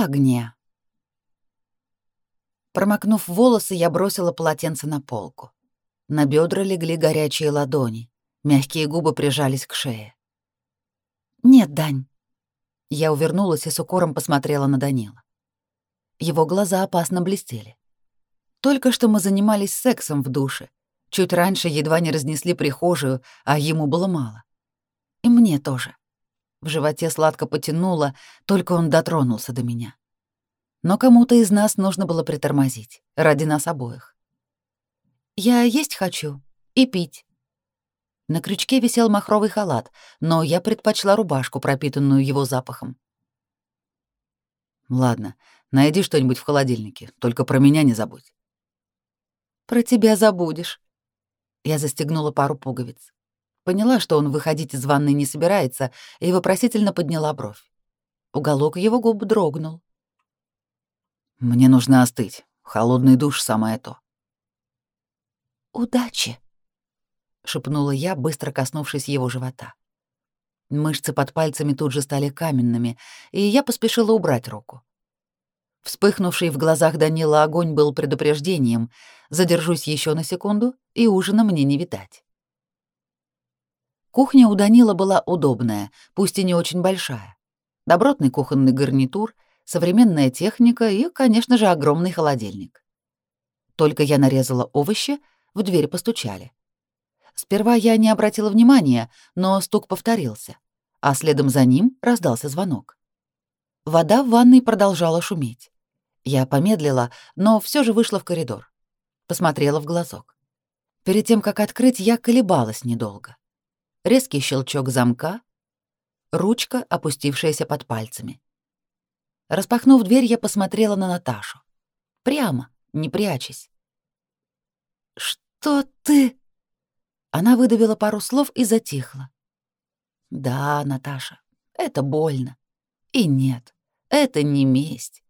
Огня. Промокнув волосы, я бросила полотенце на полку. На бедра легли горячие ладони, мягкие губы прижались к шее. «Нет, Дань». Я увернулась и с укором посмотрела на Данила. Его глаза опасно блестели. Только что мы занимались сексом в душе. Чуть раньше едва не разнесли прихожую, а ему было мало. И мне тоже. В животе сладко потянуло, только он дотронулся до меня. Но кому-то из нас нужно было притормозить, ради нас обоих. «Я есть хочу и пить». На крючке висел махровый халат, но я предпочла рубашку, пропитанную его запахом. «Ладно, найди что-нибудь в холодильнике, только про меня не забудь». «Про тебя забудешь». Я застегнула пару пуговиц. Поняла, что он выходить из ванной не собирается, и вопросительно подняла бровь. Уголок его губ дрогнул. «Мне нужно остыть. Холодный душ — самое то». «Удачи!» — шепнула я, быстро коснувшись его живота. Мышцы под пальцами тут же стали каменными, и я поспешила убрать руку. Вспыхнувший в глазах Данила огонь был предупреждением. Задержусь еще на секунду, и ужина мне не видать. Кухня у Данила была удобная, пусть и не очень большая. Добротный кухонный гарнитур, современная техника и, конечно же, огромный холодильник. Только я нарезала овощи, в дверь постучали. Сперва я не обратила внимания, но стук повторился, а следом за ним раздался звонок. Вода в ванной продолжала шуметь. Я помедлила, но все же вышла в коридор. Посмотрела в глазок. Перед тем, как открыть, я колебалась недолго резкий щелчок замка, ручка, опустившаяся под пальцами. Распахнув дверь, я посмотрела на Наташу. Прямо, не прячась. «Что ты...» Она выдавила пару слов и затихла. «Да, Наташа, это больно. И нет, это не месть.